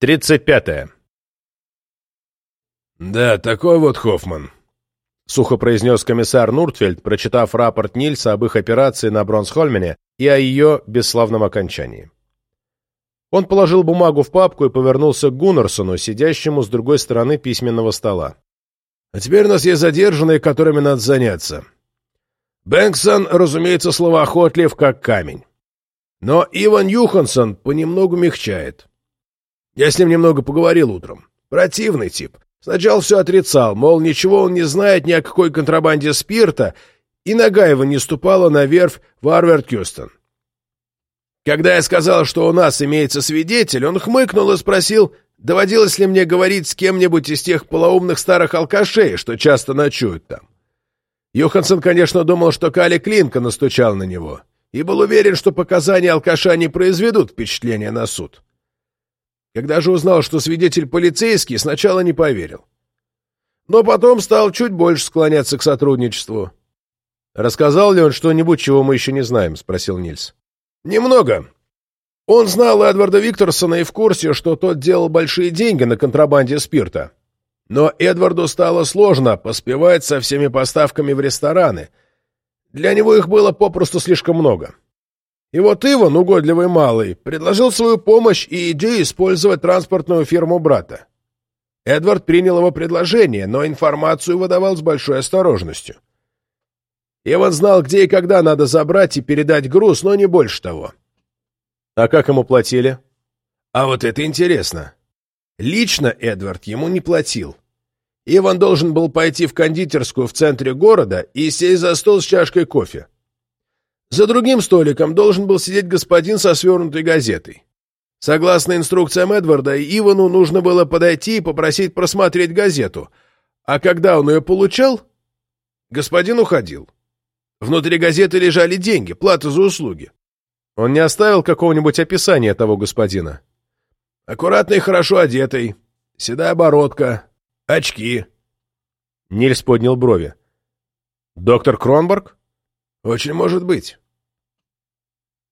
Тридцать пятое. «Да, такой вот Хоффман», — сухо произнес комиссар Нуртфельд, прочитав рапорт Нильса об их операции на Бронсхольмене и о ее бесславном окончании. Он положил бумагу в папку и повернулся к Гуннерсону, сидящему с другой стороны письменного стола. «А теперь у нас есть задержанные, которыми надо заняться. Бэнксон, разумеется, словоохотлив, как камень. Но Иван Юхансон понемногу мягчает. Я с ним немного поговорил утром. Противный тип. Сначала все отрицал, мол, ничего он не знает ни о какой контрабанде спирта, и нога его не ступала на верфь Варвард-Кюстон. Когда я сказал, что у нас имеется свидетель, он хмыкнул и спросил, доводилось ли мне говорить с кем-нибудь из тех полоумных старых алкашей, что часто ночуют там. Йоханссон, конечно, думал, что Кали Клинка настучал на него, и был уверен, что показания алкаша не произведут впечатления на суд. Когда же узнал, что свидетель полицейский, сначала не поверил. Но потом стал чуть больше склоняться к сотрудничеству. «Рассказал ли он что-нибудь, чего мы еще не знаем?» — спросил Нильс. «Немного. Он знал Эдварда Викторсона и в курсе, что тот делал большие деньги на контрабанде спирта. Но Эдварду стало сложно поспевать со всеми поставками в рестораны. Для него их было попросту слишком много. И вот Иван, угодливый малый, предложил свою помощь и идею использовать транспортную фирму брата. Эдвард принял его предложение, но информацию выдавал с большой осторожностью. Иван знал, где и когда надо забрать и передать груз, но не больше того. А как ему платили? А вот это интересно. Лично Эдвард ему не платил. Иван должен был пойти в кондитерскую в центре города и сесть за стол с чашкой кофе. За другим столиком должен был сидеть господин со свернутой газетой. Согласно инструкциям Эдварда, Ивану нужно было подойти и попросить просмотреть газету, а когда он ее получал, господин уходил. Внутри газеты лежали деньги, плата за услуги. Он не оставил какого-нибудь описания того господина? Аккуратный хорошо одетый, седая бородка, очки. Нильс поднял брови. Доктор Кронборг? Очень может быть.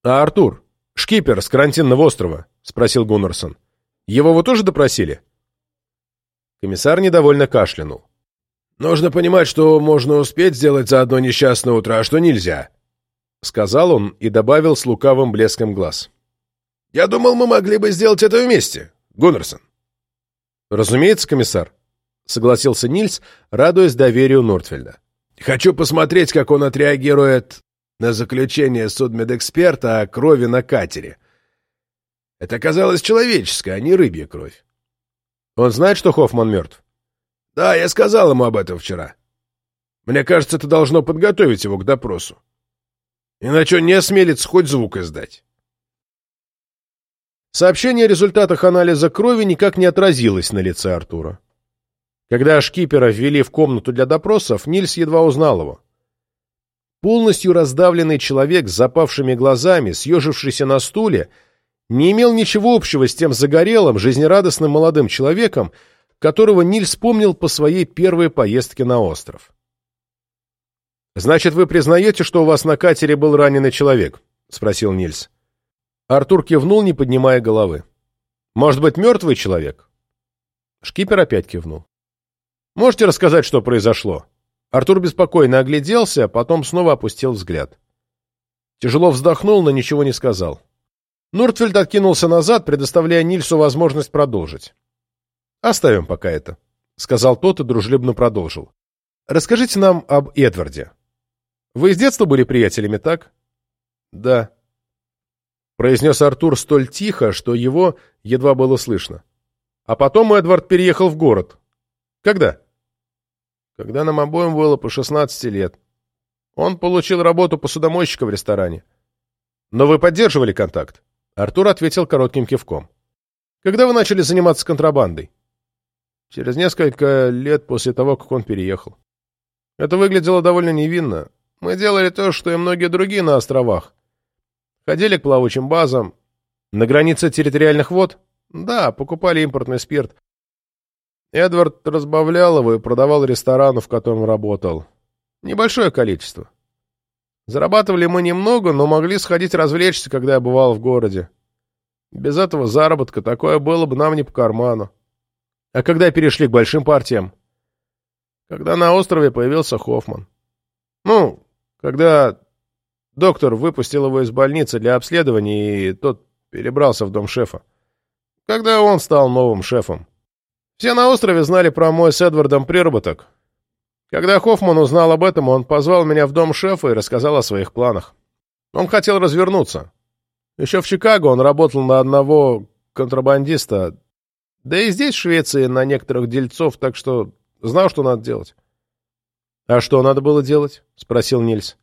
«А Артур? Шкипер с карантинного острова?» — спросил Гуннерсон. «Его вы тоже допросили?» Комиссар недовольно кашлянул. «Нужно понимать, что можно успеть сделать за одно несчастное утро, а что нельзя», — сказал он и добавил с лукавым блеском глаз. «Я думал, мы могли бы сделать это вместе, Гуннерсон». «Разумеется, комиссар», — согласился Нильс, радуясь доверию Нортфельда. «Хочу посмотреть, как он отреагирует на заключение судмедэксперта о крови на катере. Это оказалось человеческая, а не рыбья кровь. Он знает, что Хоффман мертв? Да, я сказал ему об этом вчера. Мне кажется, это должно подготовить его к допросу. Иначе он не осмелится хоть звук издать. Сообщение о результатах анализа крови никак не отразилось на лице Артура. Когда шкипера ввели в комнату для допросов, Нильс едва узнал его. Полностью раздавленный человек с запавшими глазами, съежившийся на стуле, не имел ничего общего с тем загорелым, жизнерадостным молодым человеком, которого Ниль вспомнил по своей первой поездке на остров. «Значит, вы признаете, что у вас на катере был раненый человек?» — спросил Нильс. Артур кивнул, не поднимая головы. «Может быть, мертвый человек?» Шкипер опять кивнул. «Можете рассказать, что произошло?» Артур беспокойно огляделся, потом снова опустил взгляд. Тяжело вздохнул, но ничего не сказал. Нуртфельд откинулся назад, предоставляя Нильсу возможность продолжить. «Оставим пока это», — сказал тот и дружелюбно продолжил. «Расскажите нам об Эдварде. Вы с детства были приятелями, так?» «Да», — произнес Артур столь тихо, что его едва было слышно. «А потом Эдвард переехал в город. Когда?» Когда нам обоим было по 16 лет. Он получил работу посудомойщика в ресторане. Но вы поддерживали контакт? Артур ответил коротким кивком. Когда вы начали заниматься контрабандой? Через несколько лет после того, как он переехал. Это выглядело довольно невинно. Мы делали то, что и многие другие на островах. Ходили к плавучим базам. На границе территориальных вод? Да, покупали импортный спирт. Эдвард разбавлял его и продавал ресторану, в котором работал. Небольшое количество. Зарабатывали мы немного, но могли сходить развлечься, когда я бывал в городе. Без этого заработка такое было бы нам не по карману. А когда перешли к большим партиям? Когда на острове появился Хоффман. Ну, когда доктор выпустил его из больницы для обследования, и тот перебрался в дом шефа. Когда он стал новым шефом. Все на острове знали про мой с Эдвардом приработок. Когда Хоффман узнал об этом, он позвал меня в дом шефа и рассказал о своих планах. Он хотел развернуться. Еще в Чикаго он работал на одного контрабандиста, да и здесь, в Швеции, на некоторых дельцов, так что знал, что надо делать. — А что надо было делать? — спросил Нильс.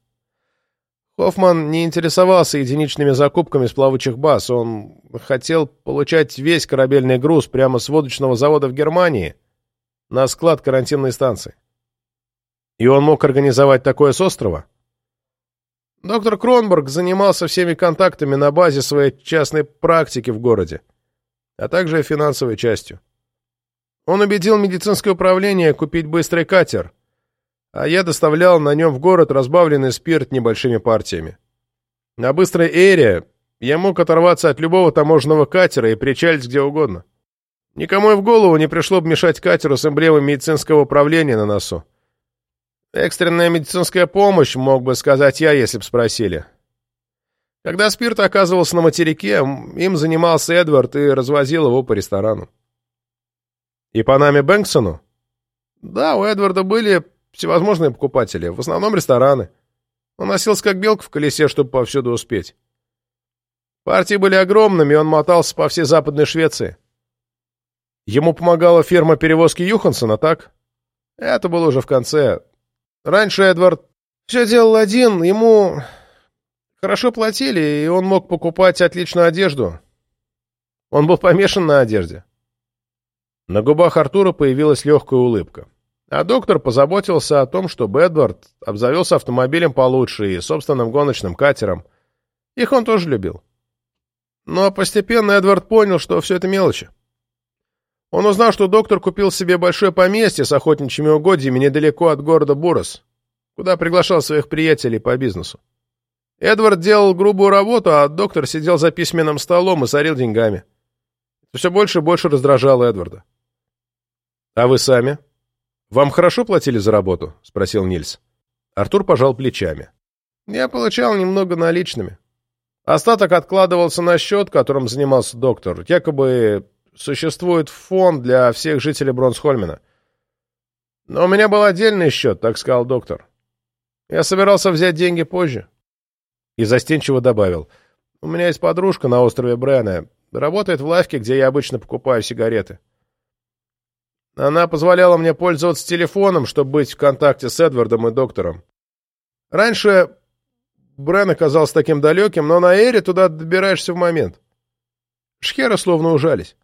Хоффман не интересовался единичными закупками с плавучих баз. Он хотел получать весь корабельный груз прямо с водочного завода в Германии на склад карантинной станции. И он мог организовать такое с острова? Доктор Кронберг занимался всеми контактами на базе своей частной практики в городе, а также финансовой частью. Он убедил медицинское управление купить быстрый катер — а я доставлял на нем в город разбавленный спирт небольшими партиями. На быстрой эре я мог оторваться от любого таможенного катера и причалить где угодно. Никому и в голову не пришло бы мешать катеру с эмблемой медицинского управления на носу. Экстренная медицинская помощь, мог бы сказать я, если бы спросили. Когда спирт оказывался на материке, им занимался Эдвард и развозил его по ресторану. И по нами Бэнксону? Да, у Эдварда были Всевозможные покупатели, в основном рестораны. Он носился как белка в колесе, чтобы повсюду успеть. Партии были огромными, и он мотался по всей Западной Швеции. Ему помогала фирма перевозки Юхансона, так? Это было уже в конце. Раньше Эдвард все делал один, ему хорошо платили, и он мог покупать отличную одежду. Он был помешан на одежде. На губах Артура появилась легкая улыбка. А доктор позаботился о том, чтобы Эдвард обзавелся автомобилем получше и собственным гоночным катером. Их он тоже любил. Но постепенно Эдвард понял, что все это мелочи. Он узнал, что доктор купил себе большое поместье с охотничьими угодьями недалеко от города Бурос, куда приглашал своих приятелей по бизнесу. Эдвард делал грубую работу, а доктор сидел за письменным столом и сорил деньгами. Все больше и больше раздражало Эдварда. «А вы сами?» «Вам хорошо платили за работу?» — спросил Нильс. Артур пожал плечами. «Я получал немного наличными. Остаток откладывался на счет, которым занимался доктор. Якобы существует фонд для всех жителей Бронсхольмена. Но у меня был отдельный счет, так сказал доктор. Я собирался взять деньги позже». И застенчиво добавил. «У меня есть подружка на острове Брена. Работает в лавке, где я обычно покупаю сигареты. Она позволяла мне пользоваться телефоном, чтобы быть в контакте с Эдвардом и доктором. Раньше Брен оказался таким далеким, но на Эре туда добираешься в момент. Шхеры словно ужались.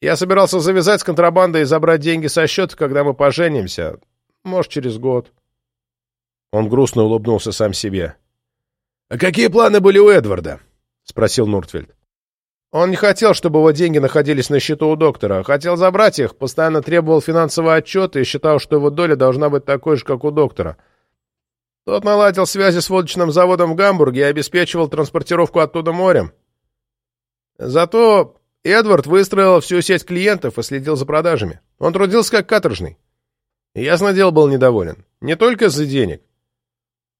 Я собирался завязать с контрабандой и забрать деньги со счета, когда мы поженимся. Может, через год. Он грустно улыбнулся сам себе. — А какие планы были у Эдварда? — спросил Нуртвельд. Он не хотел, чтобы его деньги находились на счету у доктора. Хотел забрать их, постоянно требовал финансового отчета и считал, что его доля должна быть такой же, как у доктора. Тот наладил связи с водочным заводом в Гамбурге и обеспечивал транспортировку оттуда морем. Зато Эдвард выстроил всю сеть клиентов и следил за продажами. Он трудился как каторжный. Ясно дело был недоволен. Не только из-за денег.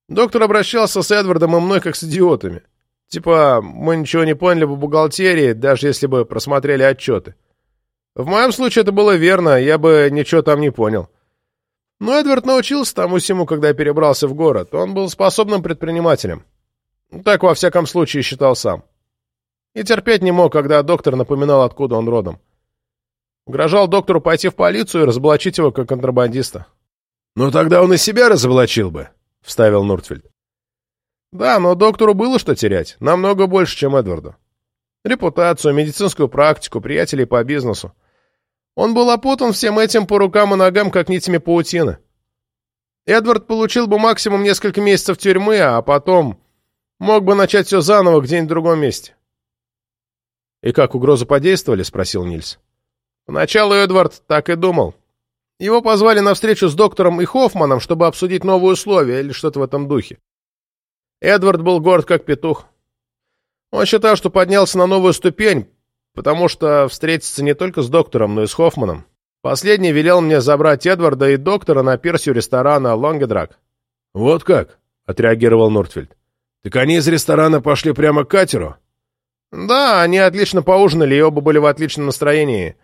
Доктор обращался с Эдвардом и мной как с идиотами. Типа, мы ничего не поняли по бухгалтерии, даже если бы просмотрели отчеты. В моем случае это было верно, я бы ничего там не понял. Но Эдвард научился тому всему, когда перебрался в город. Он был способным предпринимателем. Так, во всяком случае, считал сам. И терпеть не мог, когда доктор напоминал, откуда он родом. Угрожал доктору пойти в полицию и разоблачить его как контрабандиста. «Ну тогда он и себя разоблачил бы», — вставил Нуртфельд. Да, но доктору было что терять. Намного больше, чем Эдварду. Репутацию, медицинскую практику, приятелей по бизнесу. Он был опутан всем этим по рукам и ногам, как нитями паутины. Эдвард получил бы максимум несколько месяцев тюрьмы, а потом мог бы начать все заново где-нибудь в другом месте. «И как, угрозы подействовали?» — спросил Нильс. Поначалу Эдвард так и думал. Его позвали на встречу с доктором и Хоффманом, чтобы обсудить новые условия или что-то в этом духе. Эдвард был горд как петух. Он считал, что поднялся на новую ступень, потому что встретится не только с доктором, но и с Хоффманом. Последний велел мне забрать Эдварда и доктора на персию ресторана «Лонгедрак». «Вот как?» — отреагировал Нортфельд. «Так они из ресторана пошли прямо к катеру?» «Да, они отлично поужинали и оба были в отличном настроении.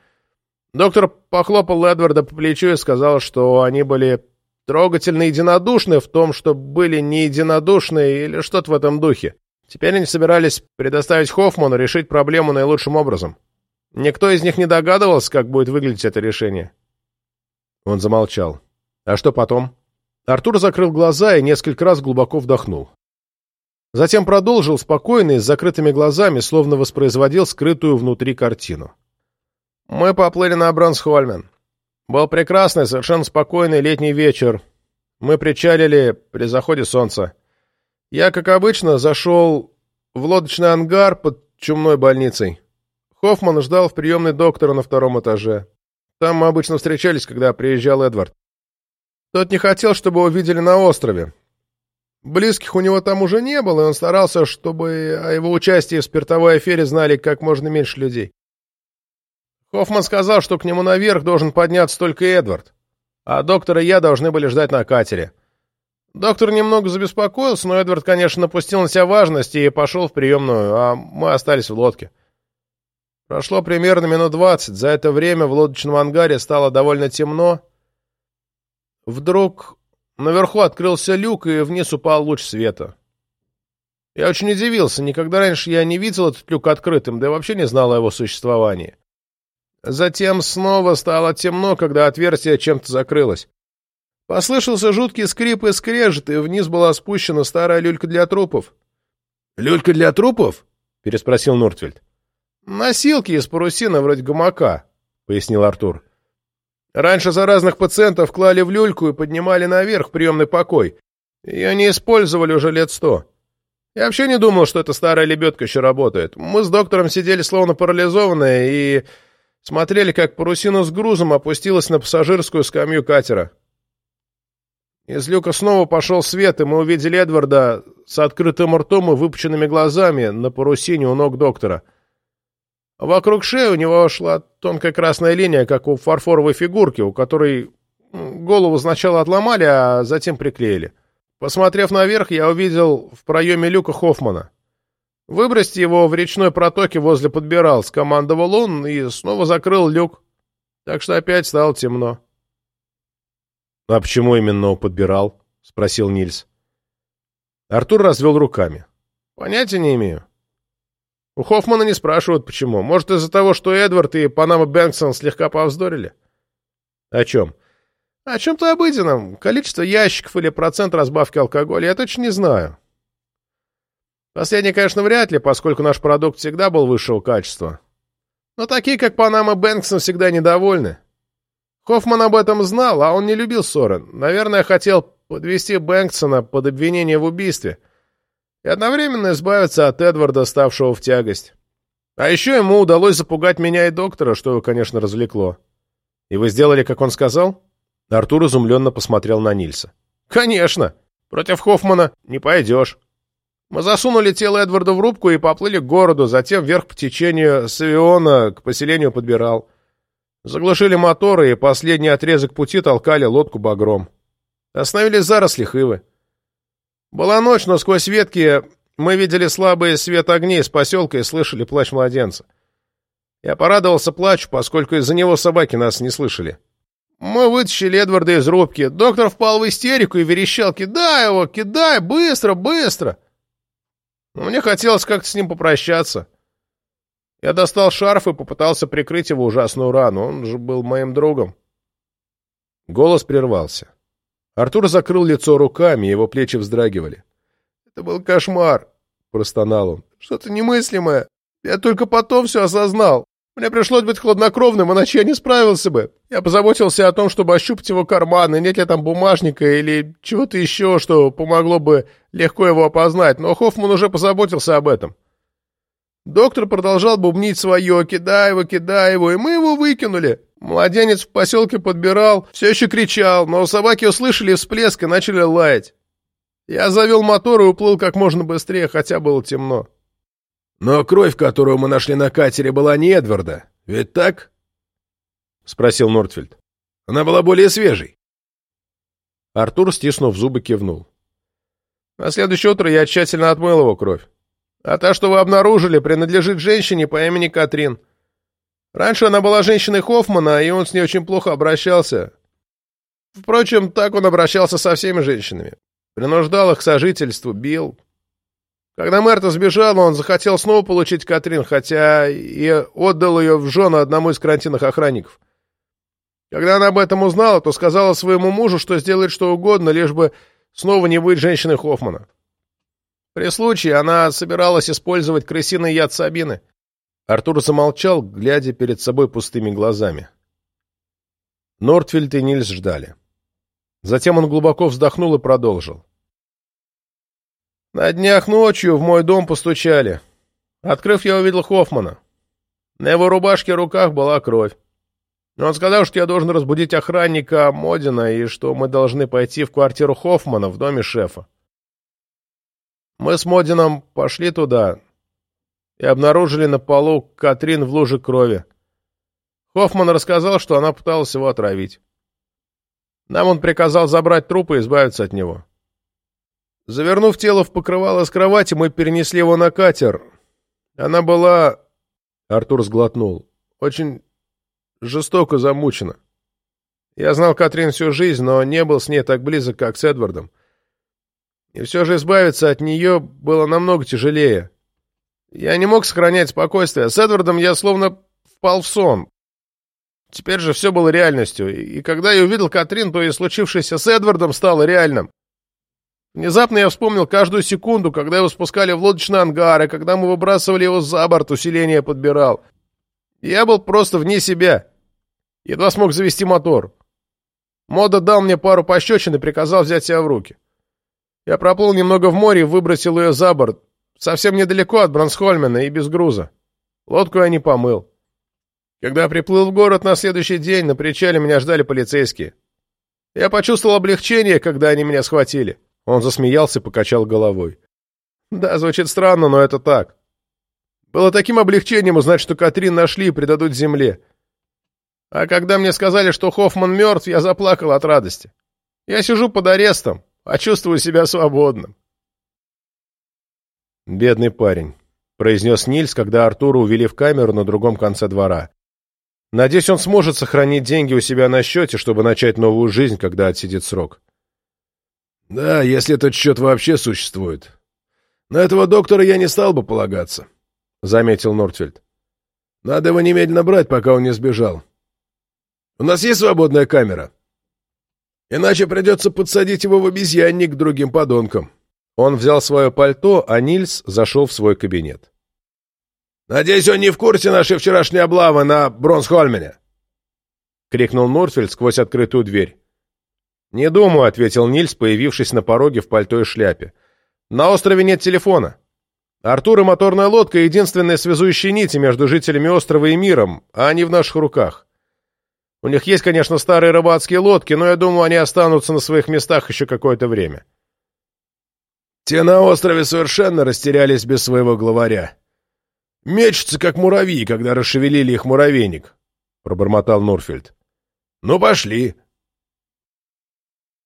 Доктор похлопал Эдварда по плечу и сказал, что они были трогательно единодушны в том, что были не единодушны или что-то в этом духе. Теперь они собирались предоставить Хоффману решить проблему наилучшим образом. Никто из них не догадывался, как будет выглядеть это решение. Он замолчал. А что потом? Артур закрыл глаза и несколько раз глубоко вдохнул. Затем продолжил спокойно и с закрытыми глазами, словно воспроизводил скрытую внутри картину. Мы поплыли на Бронсхольмен. Был прекрасный, совершенно спокойный летний вечер. Мы причалили при заходе солнца. Я, как обычно, зашел в лодочный ангар под чумной больницей. Хоффман ждал в приемной доктора на втором этаже. Там мы обычно встречались, когда приезжал Эдвард. Тот не хотел, чтобы его видели на острове. Близких у него там уже не было, и он старался, чтобы о его участии в спиртовой афере знали как можно меньше людей. Хоффман сказал, что к нему наверх должен подняться только Эдвард, а доктор и я должны были ждать на катере. Доктор немного забеспокоился, но Эдвард, конечно, напустил на себя важности и пошел в приемную, а мы остались в лодке. Прошло примерно минут двадцать. За это время в лодочном ангаре стало довольно темно. Вдруг наверху открылся люк, и вниз упал луч света. Я очень удивился. Никогда раньше я не видел этот люк открытым, да и вообще не знал о его существовании. Затем снова стало темно, когда отверстие чем-то закрылось. Послышался жуткий скрип и скрежет, и вниз была спущена старая люлька для трупов. «Люлька для трупов?» — переспросил Нортвельд. «Носилки из парусина вроде гамака», — пояснил Артур. «Раньше за разных пациентов клали в люльку и поднимали наверх приемный покой. Ее не использовали уже лет сто. Я вообще не думал, что эта старая лебедка еще работает. Мы с доктором сидели словно парализованные и смотрели, как парусина с грузом опустилась на пассажирскую скамью катера. Из люка снова пошел свет, и мы увидели Эдварда с открытым ртом и выпученными глазами на парусине у ног доктора. Вокруг шеи у него шла тонкая красная линия, как у фарфоровой фигурки, у которой голову сначала отломали, а затем приклеили. Посмотрев наверх, я увидел в проеме люка Хоффмана. «Выбросьте его в речной протоке возле подбирал», — скомандовал он и снова закрыл люк. Так что опять стало темно. — А почему именно подбирал? — спросил Нильс. Артур развел руками. — Понятия не имею. У Хоффмана не спрашивают, почему. Может, из-за того, что Эдвард и Панама Бэнксон слегка повздорили? — О чем? — О чем-то обыденном. Количество ящиков или процент разбавки алкоголя. Я точно не знаю. Последнее, конечно, вряд ли, поскольку наш продукт всегда был высшего качества. Но такие, как Панама Бэнксон, всегда недовольны. Хоффман об этом знал, а он не любил ссоры. Наверное, хотел подвести Бэнксона под обвинение в убийстве и одновременно избавиться от Эдварда, ставшего в тягость. А еще ему удалось запугать меня и доктора, что его, конечно, развлекло. И вы сделали, как он сказал? Артур изумленно посмотрел на Нильса. Конечно. Против Хоффмана не пойдешь. Мы засунули тело Эдварда в рубку и поплыли к городу, затем вверх по течению Савиона к поселению подбирал. Заглушили моторы и последний отрезок пути толкали лодку багром. Остановились заросли хывы. Была ночь, но сквозь ветки мы видели слабый свет огней с поселка и слышали плач младенца. Я порадовался плачу, поскольку из-за него собаки нас не слышали. Мы вытащили Эдварда из рубки. Доктор впал в истерику и верещал «Кидай его! Кидай! Быстро! Быстро!» Мне хотелось как-то с ним попрощаться. Я достал шарф и попытался прикрыть его ужасную рану. Он же был моим другом. Голос прервался. Артур закрыл лицо руками, его плечи вздрагивали. «Это был кошмар», — простонал он. «Что-то немыслимое. Я только потом все осознал. Мне пришлось быть хладнокровным, иначе я не справился бы. Я позаботился о том, чтобы ощупать его карманы, нет ли там бумажника или чего-то еще, что помогло бы легко его опознать, но Хоффман уже позаботился об этом. Доктор продолжал бубнить свое «кидай его, кидай его», и мы его выкинули. Младенец в поселке подбирал, все еще кричал, но собаки услышали всплеск и начали лаять. Я завел мотор и уплыл как можно быстрее, хотя было темно. Но кровь, которую мы нашли на катере, была не Эдварда. Ведь так? — спросил Нортфельд. — Она была более свежей. Артур, стиснув зубы, кивнул. — На следующее утро я тщательно отмыл его кровь. А та, что вы обнаружили, принадлежит женщине по имени Катрин. Раньше она была женщиной Хоффмана, и он с ней очень плохо обращался. Впрочем, так он обращался со всеми женщинами. Принуждал их к сожительству, бил. Когда Мерта сбежала, он захотел снова получить Катрин, хотя и отдал ее в жены одному из карантинных охранников. Когда она об этом узнала, то сказала своему мужу, что сделает что угодно, лишь бы снова не быть женщиной Хоффмана. При случае она собиралась использовать крысиный яд Сабины. Артур замолчал, глядя перед собой пустыми глазами. Нортфильд и Нильс ждали. Затем он глубоко вздохнул и продолжил. На днях ночью в мой дом постучали. Открыв, я увидел Хоффмана. На его рубашке и руках была кровь. Он сказал, что я должен разбудить охранника Модина и что мы должны пойти в квартиру Хоффмана в доме шефа. Мы с Модином пошли туда, и обнаружили на полу Катрин в луже крови. Хоффман рассказал, что она пыталась его отравить. Нам он приказал забрать труп и избавиться от него. Завернув тело в покрывало с кровати, мы перенесли его на катер. Она была... Артур сглотнул. Очень жестоко замучена. Я знал Катрин всю жизнь, но не был с ней так близок, как с Эдвардом. И все же избавиться от нее было намного тяжелее. Я не мог сохранять спокойствие. С Эдвардом я словно впал в сон. Теперь же все было реальностью. И когда я увидел Катрин, то и случившееся с Эдвардом стало реальным. Внезапно я вспомнил каждую секунду, когда его спускали в лодочный ангар, и когда мы выбрасывали его за борт, усиление подбирал. Я был просто вне себя. Едва смог завести мотор. Мода дал мне пару пощечин и приказал взять себя в руки. Я проплыл немного в море и выбросил ее за борт, Совсем недалеко от Бронсхольмена и без груза. Лодку я не помыл. Когда приплыл в город на следующий день, на причале меня ждали полицейские. Я почувствовал облегчение, когда они меня схватили. Он засмеялся и покачал головой. Да, звучит странно, но это так. Было таким облегчением узнать, что Катрин нашли и предадут земле. А когда мне сказали, что Хоффман мертв, я заплакал от радости. Я сижу под арестом, а чувствую себя свободным. «Бедный парень», — произнес Нильс, когда Артура увели в камеру на другом конце двора. «Надеюсь, он сможет сохранить деньги у себя на счете, чтобы начать новую жизнь, когда отсидит срок». «Да, если этот счет вообще существует. На этого доктора я не стал бы полагаться», — заметил Нортфельд. «Надо его немедленно брать, пока он не сбежал. У нас есть свободная камера? Иначе придется подсадить его в обезьянник другим подонкам». Он взял свое пальто, а Нильс зашел в свой кабинет. «Надеюсь, он не в курсе нашей вчерашней облавы на Бронсхольмене?» — крикнул Нортфельд сквозь открытую дверь. «Не думаю», — ответил Нильс, появившись на пороге в пальто и шляпе. «На острове нет телефона. Артур и моторная лодка — единственные связующие нити между жителями острова и миром, а они в наших руках. У них есть, конечно, старые рыбацкие лодки, но я думаю, они останутся на своих местах еще какое-то время». Те на острове совершенно растерялись без своего главаря. Мечутся, как муравьи, когда расшевелили их муравейник, — пробормотал Норфельд. — Ну, пошли.